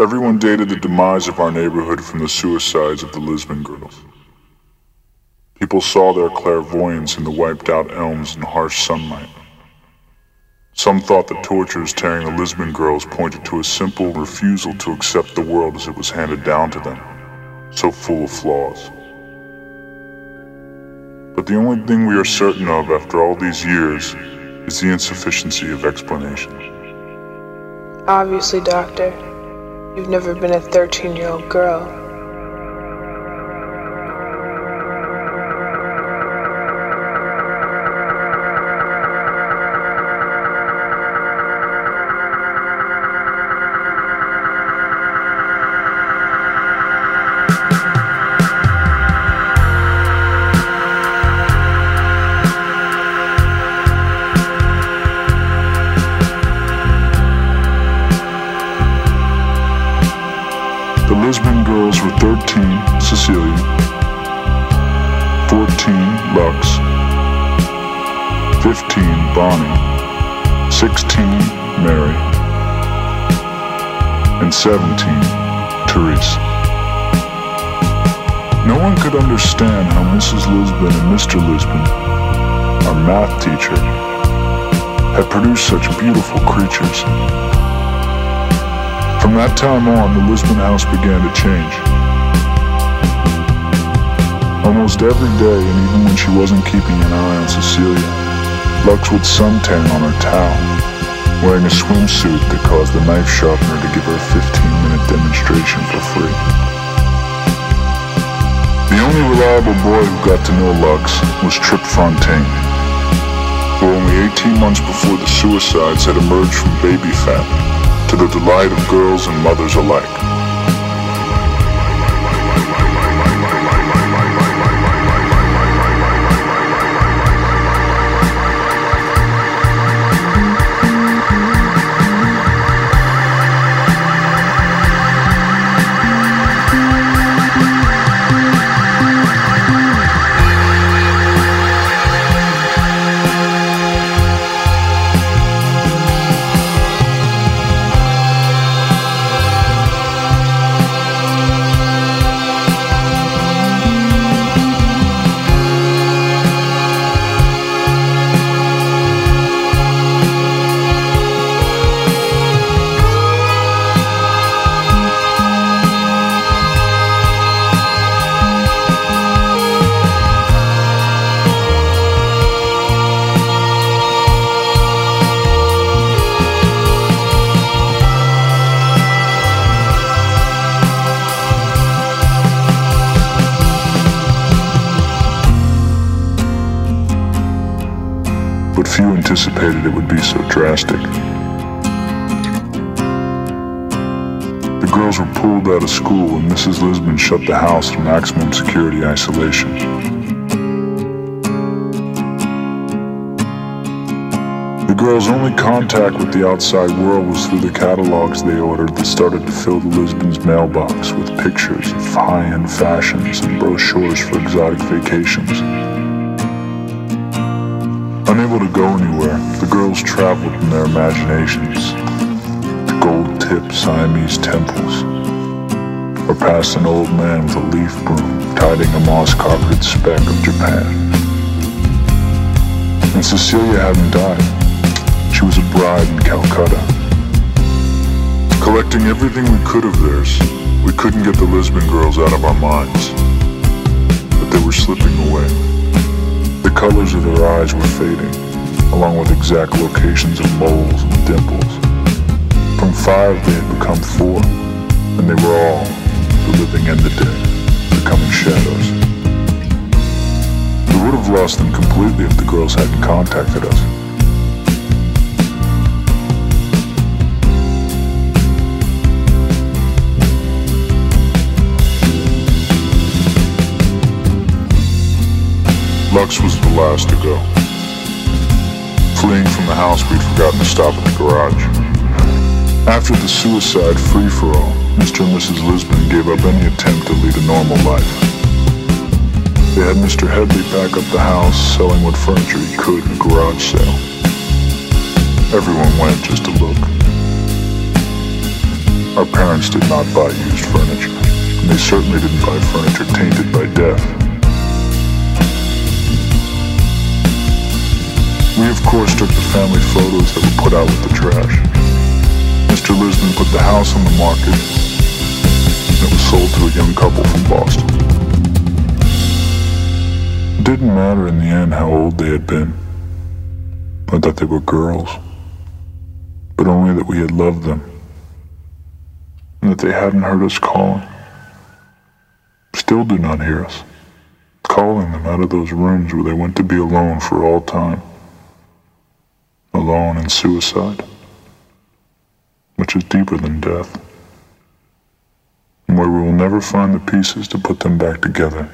Everyone dated the demise of our neighborhood from the suicides of the Lisbon girls. People saw their clairvoyance in the wiped out elms and harsh sunlight. Some thought the tortures tearing the Lisbon girls pointed to a simple refusal to accept the world as it was handed down to them, so full of flaws. But the only thing we are certain of after all these years is the insufficiency of explanations. Obviously, Doctor, you've never been a 13 year old girl. Cecilia, 14 Lux, 15 Bonnie, 16 Mary, and 17 Therese. No one could understand how Mrs. Lisbon and Mr. Lisbon, our math teacher, had produced such beautiful creatures. From that time on, the Lisbon house began to change. Almost every day, and even when she wasn't keeping an eye on Cecilia, Lux would suntan on her towel, wearing a swimsuit that caused the knife sharpener to give her a 15-minute demonstration for free. The only reliable boy who got to know Lux was Trip Fontaine, who only 18 months before the suicides had emerged from baby fat, to the delight of girls and mothers alike. Anticipated it would be so drastic. The girls were pulled out of school and Mrs. Lisbon shut the house in maximum security isolation. The girls' only contact with the outside world was through the catalogs they ordered that started to fill the Lisbon's mailbox with pictures of high-end fashions and brochures for exotic vacations. Unable to go anywhere, the girls traveled in their imaginations to gold-tipped Siamese temples, or past an old man with a leaf broom tidying a moss-carpeted speck of Japan. And Cecilia hadn't died. She was a bride in Calcutta. Collecting everything we could of theirs, we couldn't get the Lisbon girls out of our minds. But they were slipping away. The colors of their eyes were fading, along with exact locations of moles and dimples. From five they had become four, and they were all, the living and the dead, becoming shadows. We would have lost them completely if the girls hadn't contacted us. Lux was the last to go. Fleeing from the house, we'd forgotten to stop at the garage. After the suicide free-for-all, Mr. and Mrs. Lisbon gave up any attempt to lead a normal life. They had Mr. Headley pack up the house, selling what furniture he could in a garage sale. Everyone went just to look. Our parents did not buy used furniture, and they certainly didn't buy furniture tainted by death. We, of course, took the family photos that were put out with the trash. Mr. Lisbon put the house on the market, and it was sold to a young couple from Boston. It didn't matter in the end how old they had been, or that they were girls, but only that we had loved them, and that they hadn't heard us calling. Still do not hear us, calling them out of those rooms where they went to be alone for all time alone in suicide, which is deeper than death, and where we will never find the pieces to put them back together.